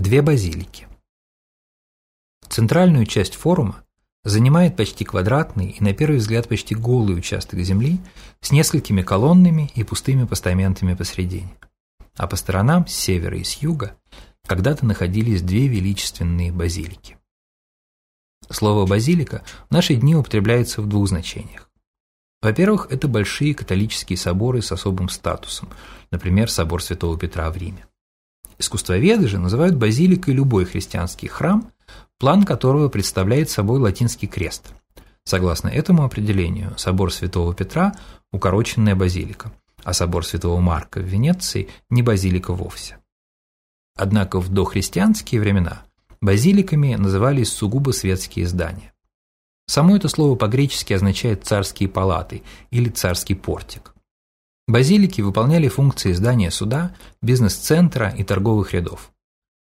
Две базилики. Центральную часть форума занимает почти квадратный и на первый взгляд почти голый участок земли с несколькими колоннами и пустыми постаментами посредине. А по сторонам, с севера и с юга, когда-то находились две величественные базилики. Слово «базилика» в наши дни употребляется в двух значениях. Во-первых, это большие католические соборы с особым статусом, например, собор Святого Петра в Риме. Искусствоведы же называют базиликой любой христианский храм, план которого представляет собой латинский крест. Согласно этому определению, собор Святого Петра – укороченная базилика, а собор Святого Марка в Венеции – не базилика вовсе. Однако в дохристианские времена базиликами назывались сугубо светские здания. Само это слово по-гречески означает «царские палаты» или «царский портик». Базилики выполняли функции здания суда, бизнес-центра и торговых рядов.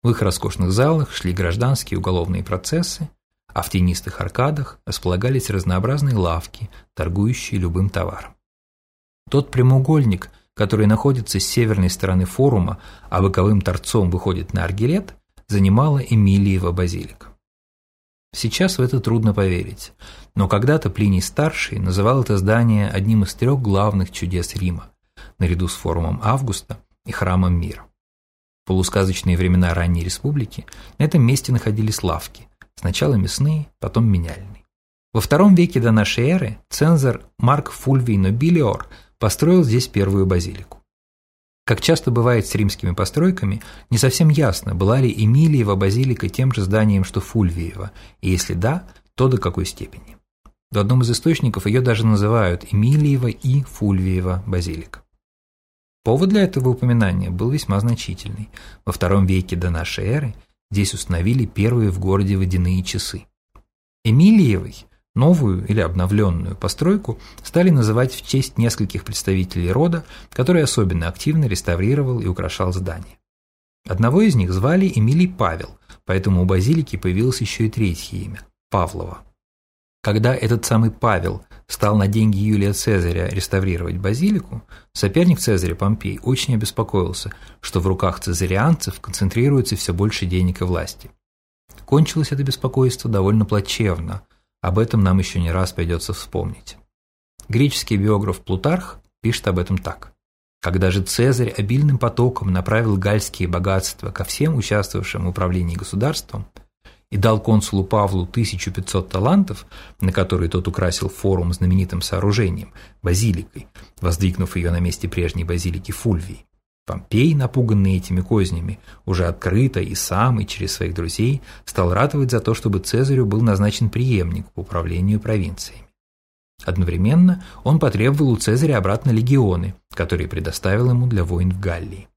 В их роскошных залах шли гражданские уголовные процессы, а в тенистых аркадах располагались разнообразные лавки, торгующие любым товаром. Тот прямоугольник, который находится с северной стороны форума, а боковым торцом выходит на Аргилет, занимала Эмилиева базилика. Сейчас в это трудно поверить, но когда-то Плиний-старший называл это здание одним из трех главных чудес Рима, наряду с форумом Августа и храмом мира. В полусказочные времена ранней республики на этом месте находились лавки, сначала мясные, потом меняльные. Во втором веке до нашей эры цензор Марк Фульвий Нобилиор построил здесь первую базилику. Как часто бывает с римскими постройками, не совсем ясно, была ли Эмилиева базилика тем же зданием, что Фульвиева, и если да, то до какой степени. В одном из источников ее даже называют Эмилиева и Фульвиева базилика. Повод для этого упоминания был весьма значительный. Во втором веке до нашей эры здесь установили первые в городе водяные часы. Эмилиевой Новую или обновленную постройку стали называть в честь нескольких представителей рода, который особенно активно реставрировал и украшал здание. Одного из них звали Эмилий Павел, поэтому у базилики появилось еще и третье имя – Павлова. Когда этот самый Павел стал на деньги Юлия Цезаря реставрировать базилику, соперник Цезаря Помпей очень обеспокоился, что в руках цезарианцев концентрируется все больше денег и власти. Кончилось это беспокойство довольно плачевно – об этом нам еще не раз придется вспомнить. Греческий биограф Плутарх пишет об этом так. Когда же Цезарь обильным потоком направил гальские богатства ко всем участвовавшим в управлении государством и дал консулу Павлу 1500 талантов, на которые тот украсил форум знаменитым сооружением – базиликой, воздвигнув ее на месте прежней базилики Фульвии, Помпей, напуганный этими кознями, уже открыто и сам, и через своих друзей, стал ратовать за то, чтобы Цезарю был назначен преемник по управлению провинциями. Одновременно он потребовал у Цезаря обратно легионы, которые предоставил ему для войн в Галлии.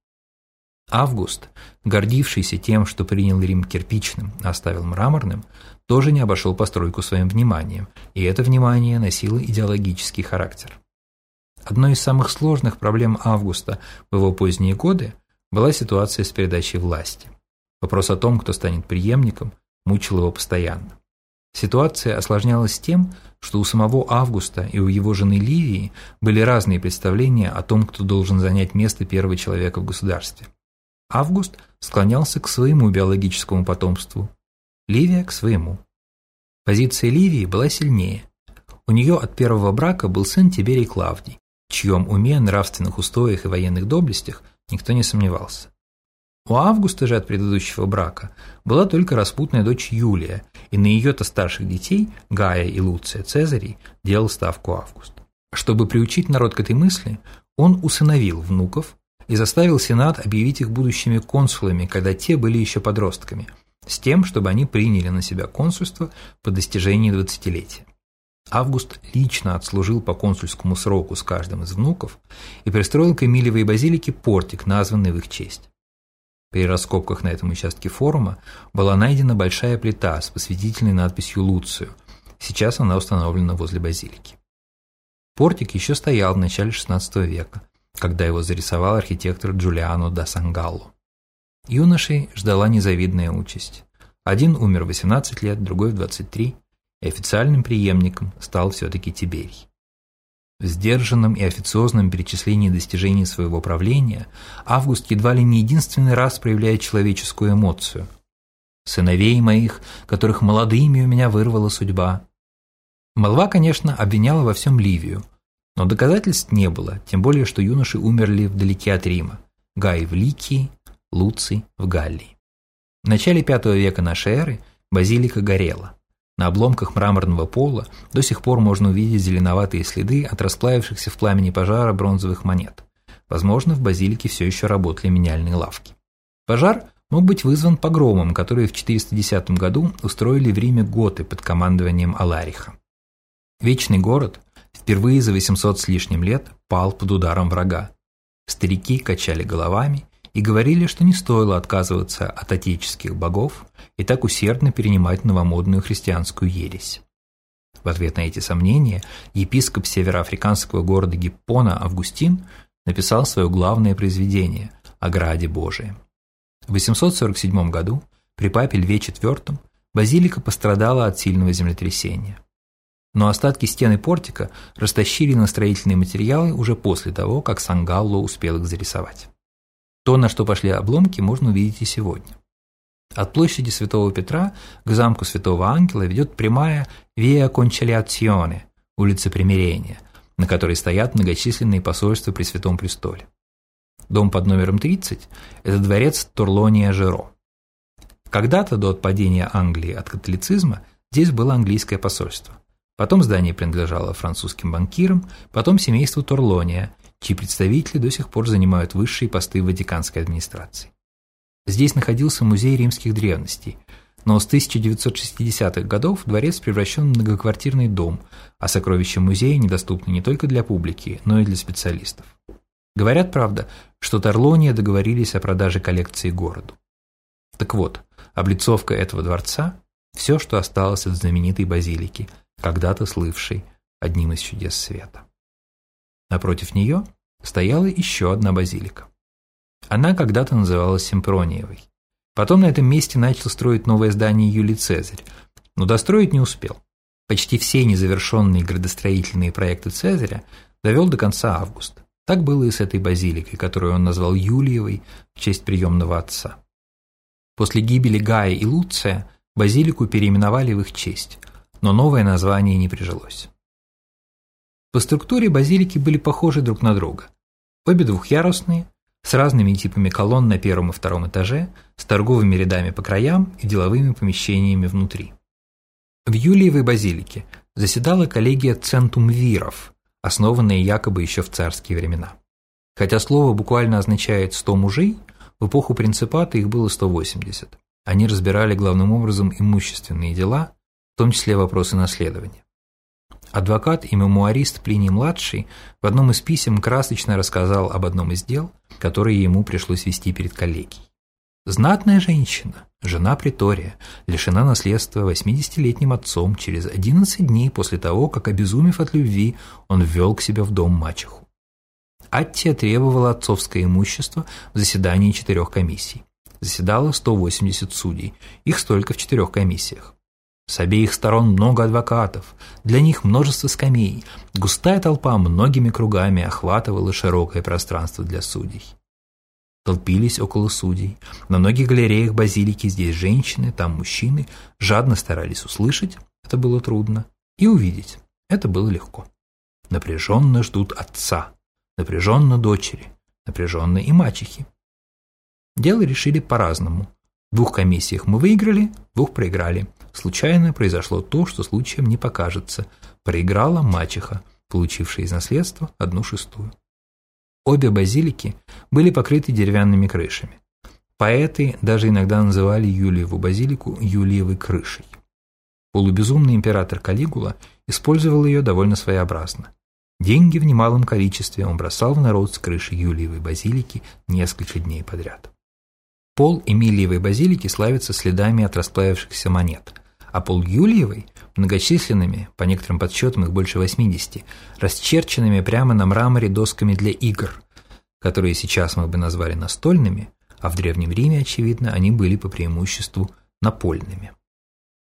Август, гордившийся тем, что принял Рим кирпичным, а оставил мраморным, тоже не обошел постройку своим вниманием, и это внимание носило идеологический характер. Одной из самых сложных проблем Августа в его поздние годы была ситуация с передачей власти. Вопрос о том, кто станет преемником, мучил его постоянно. Ситуация осложнялась тем, что у самого Августа и у его жены Ливии были разные представления о том, кто должен занять место первого человека в государстве. Август склонялся к своему биологическому потомству, Ливия – к своему. Позиция Ливии была сильнее. У нее от первого брака был сын Тиберий Клавдий, чьем уме, нравственных устоях и военных доблестях никто не сомневался. У Августа же от предыдущего брака была только распутная дочь Юлия, и на ее-то старших детей, Гая и Луция Цезарий, делал ставку Август. Чтобы приучить народ к этой мысли, он усыновил внуков и заставил Сенат объявить их будущими консулами, когда те были еще подростками, с тем, чтобы они приняли на себя консульство по достижении двадцатилетия. Август лично отслужил по консульскому сроку с каждым из внуков и пристроил к Эмилевой базилике портик, названный в их честь. При раскопках на этом участке форума была найдена большая плита с посвятительной надписью «Луцию». Сейчас она установлена возле базилики. Портик еще стоял в начале XVI века, когда его зарисовал архитектор Джулиано да Сангалло. Юношей ждала незавидная участь. Один умер в 18 лет, другой в 23, и официальным преемником стал все-таки Тиберий. В сдержанном и официозном перечислении достижений своего правления Август едва ли не единственный раз проявляет человеческую эмоцию. «Сыновей моих, которых молодыми у меня вырвала судьба». Молва, конечно, обвиняла во всем Ливию, но доказательств не было, тем более, что юноши умерли вдалеке от Рима. Гай в Ликии, Луций в Галлии. В начале V века нашей эры базилика горела. На обломках мраморного пола до сих пор можно увидеть зеленоватые следы от расплавившихся в пламени пожара бронзовых монет. Возможно, в базилике все еще работали меняльные лавки. Пожар мог быть вызван погромом, который в 410 году устроили в Риме готы под командованием Алариха. Вечный город впервые за 800 с лишним лет пал под ударом врага. Старики качали головами и говорили, что не стоило отказываться от отеческих богов и так усердно перенимать новомодную христианскую ересь. В ответ на эти сомнения епископ североафриканского города Гиппона Августин написал свое главное произведение о Граде Божием. В 847 году при папе Льве IV базилика пострадала от сильного землетрясения. Но остатки стены портика растащили на строительные материалы уже после того, как Сангалло успел их зарисовать. То, на что пошли обломки, можно увидеть и сегодня. От площади Святого Петра к замку Святого Ангела ведет прямая Виа Кончалиационе, улица Примирения, на которой стоят многочисленные посольства при Святом Престоле. Дом под номером 30 – это дворец Турлония Жеро. Когда-то до отпадения Англии от католицизма здесь было английское посольство. Потом здание принадлежало французским банкирам, потом семейству Турлония, чьи представители до сих пор занимают высшие посты в Ватиканской администрации. Здесь находился музей римских древностей, но с 1960-х годов дворец превращен в многоквартирный дом, а сокровища музея недоступны не только для публики, но и для специалистов. Говорят, правда, что Торлония договорились о продаже коллекции городу. Так вот, облицовка этого дворца – все, что осталось от знаменитой базилики, когда-то слывшей одним из чудес света. Напротив нее стояла еще одна базилика. Она когда-то называлась Симпрониевой. Потом на этом месте начал строить новое здание Юлий Цезарь, но достроить не успел. Почти все незавершенные градостроительные проекты Цезаря довел до конца августа. Так было и с этой базиликой, которую он назвал Юлиевой в честь приемного отца. После гибели Гая и Луция базилику переименовали в их честь, но новое название не прижилось. По структуре базилики были похожи друг на друга. Обе двухъярусные, с разными типами колонн на первом и втором этаже, с торговыми рядами по краям и деловыми помещениями внутри. В Юлиевой базилике заседала коллегия центумвиров, основанная якобы еще в царские времена. Хотя слово буквально означает «сто мужей», в эпоху принципата их было 180. Они разбирали главным образом имущественные дела, в том числе вопросы наследования. Адвокат и мемуарист Плиний-младший в одном из писем красочно рассказал об одном из дел, которые ему пришлось вести перед коллегией. Знатная женщина, жена притория, лишена наследства 80-летним отцом через 11 дней после того, как, обезумев от любви, он ввел к себе в дом мачеху. Аттия требовала отцовское имущество в заседании четырех комиссий. Заседало 180 судей, их столько в четырех комиссиях. С обеих сторон много адвокатов, для них множество скамей, густая толпа многими кругами охватывала широкое пространство для судей. Толпились около судей, на многих галереях базилики здесь женщины, там мужчины, жадно старались услышать, это было трудно, и увидеть, это было легко. Напряженно ждут отца, напряженно дочери, напряженно и мачехи. Дело решили по-разному. В двух комиссиях мы выиграли, в двух проиграли. Случайно произошло то, что случаем не покажется. Проиграла мачеха, получившая из наследства одну шестую. Обе базилики были покрыты деревянными крышами. Поэты даже иногда называли Юлиеву базилику Юлиевой крышей. Полубезумный император Калигула использовал ее довольно своеобразно. Деньги в немалом количестве он бросал в народ с крыши Юлиевой базилики несколько дней подряд. Пол Эмилиевой базилики славится следами от расплавившихся монет – а пол Юлиевой многочисленными, по некоторым подсчетам их больше 80, расчерченными прямо на мраморе досками для игр, которые сейчас мы бы назвали настольными, а в Древнем Риме, очевидно, они были по преимуществу напольными.